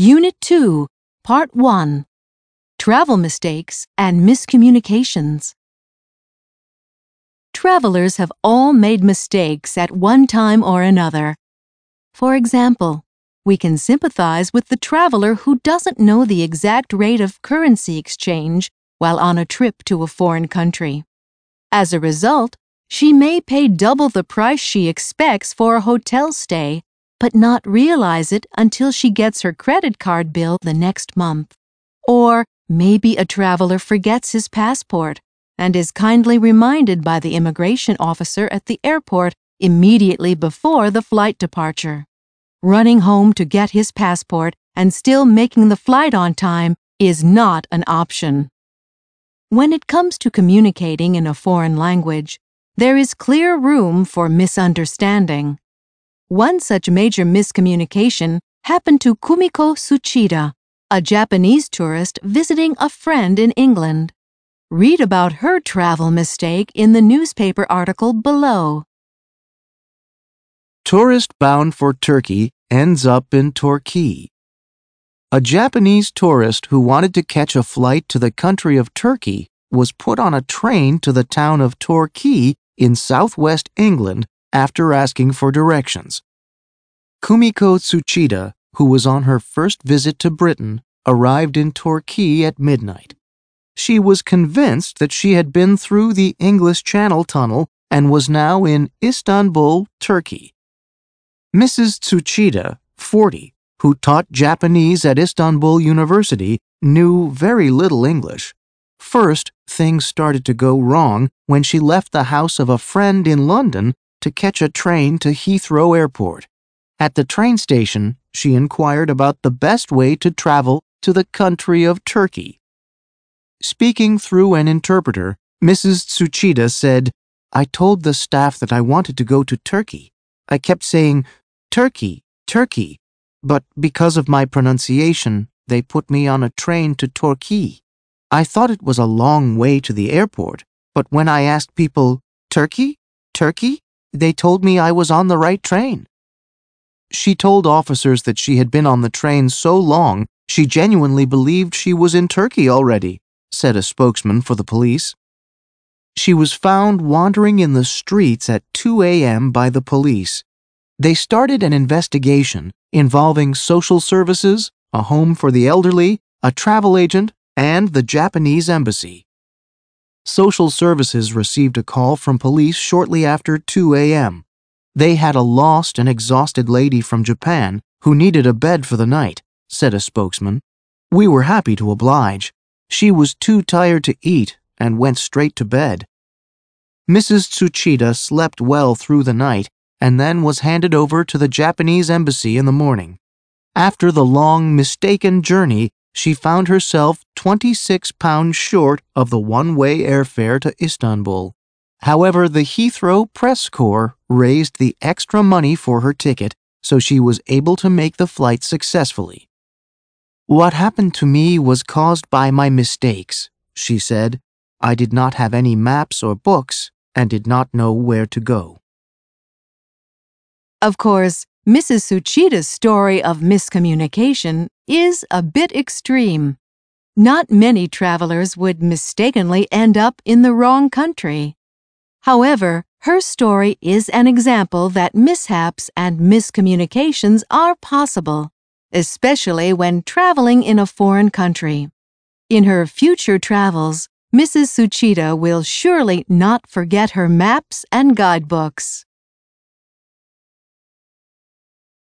Unit 2, Part 1 Travel Mistakes and Miscommunications. Travelers have all made mistakes at one time or another. For example, we can sympathize with the traveler who doesn't know the exact rate of currency exchange while on a trip to a foreign country. As a result, she may pay double the price she expects for a hotel stay, but not realize it until she gets her credit card bill the next month. Or maybe a traveler forgets his passport and is kindly reminded by the immigration officer at the airport immediately before the flight departure. Running home to get his passport and still making the flight on time is not an option. When it comes to communicating in a foreign language, there is clear room for misunderstanding. One such major miscommunication happened to Kumiko Tsuchida, a Japanese tourist visiting a friend in England. Read about her travel mistake in the newspaper article below. Tourist bound for Turkey ends up in Torquay. A Japanese tourist who wanted to catch a flight to the country of Turkey was put on a train to the town of Torquay in southwest England after asking for directions. Kumiko Tsuchida, who was on her first visit to Britain, arrived in Torquay at midnight. She was convinced that she had been through the English Channel Tunnel and was now in Istanbul, Turkey. Mrs. Tsuchida, 40, who taught Japanese at Istanbul University, knew very little English. First, things started to go wrong when she left the house of a friend in London to catch a train to Heathrow Airport. At the train station, she inquired about the best way to travel to the country of Turkey. Speaking through an interpreter, Mrs. Tsuchida said, I told the staff that I wanted to go to Turkey. I kept saying, Turkey, Turkey, but because of my pronunciation, they put me on a train to Torquay. I thought it was a long way to the airport, but when I asked people, Turkey? Turkey? They told me I was on the right train. She told officers that she had been on the train so long she genuinely believed she was in Turkey already, said a spokesman for the police. She was found wandering in the streets at 2 a.m. by the police. They started an investigation involving social services, a home for the elderly, a travel agent, and the Japanese embassy. Social Services received a call from police shortly after 2 a.m. They had a lost and exhausted lady from Japan who needed a bed for the night, said a spokesman. We were happy to oblige. She was too tired to eat and went straight to bed. Mrs. Tsuchida slept well through the night and then was handed over to the Japanese embassy in the morning. After the long, mistaken journey, she found herself 26 pounds short of the one way airfare to Istanbul. However, the Heathrow Press Corps raised the extra money for her ticket, so she was able to make the flight successfully. What happened to me was caused by my mistakes, she said. I did not have any maps or books and did not know where to go. Of course, Mrs. Tsuchida's story of miscommunication is a bit extreme. Not many travelers would mistakenly end up in the wrong country. However, her story is an example that mishaps and miscommunications are possible, especially when traveling in a foreign country. In her future travels, Mrs. Tsuchida will surely not forget her maps and guidebooks.